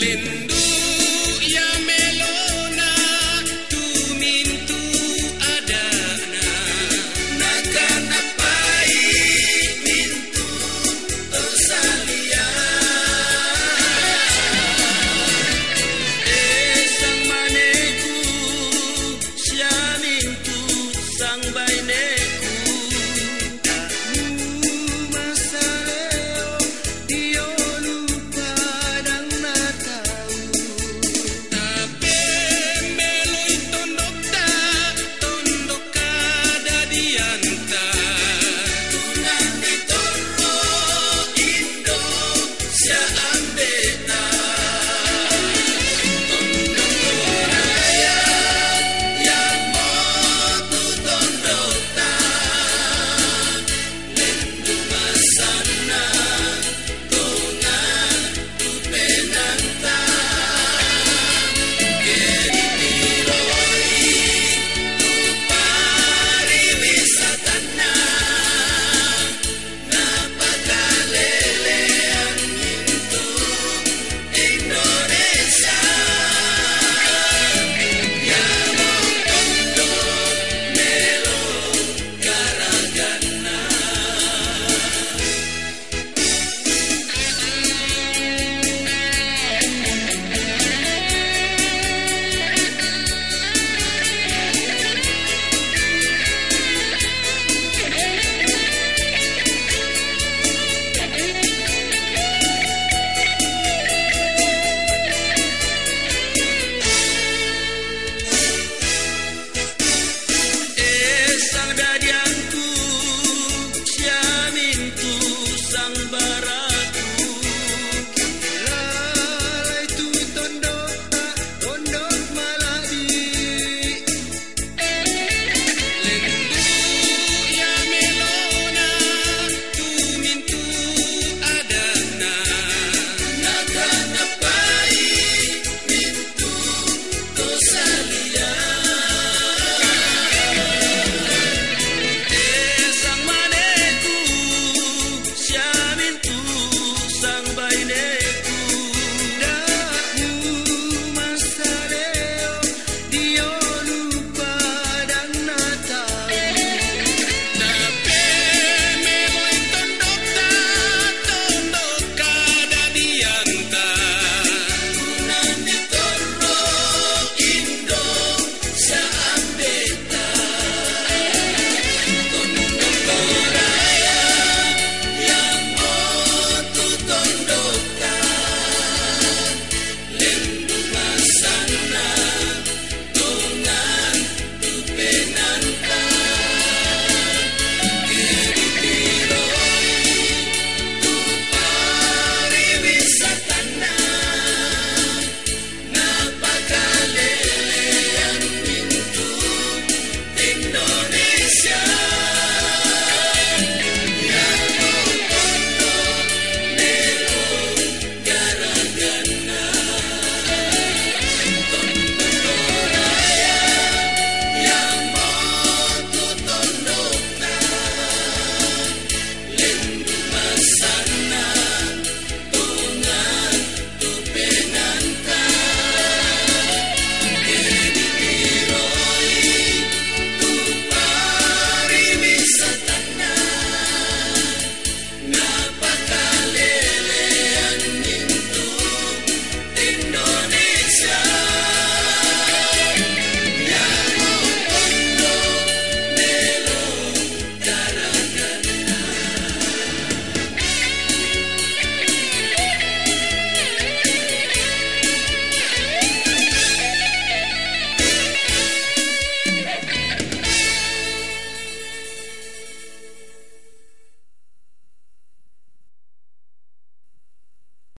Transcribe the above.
Linda.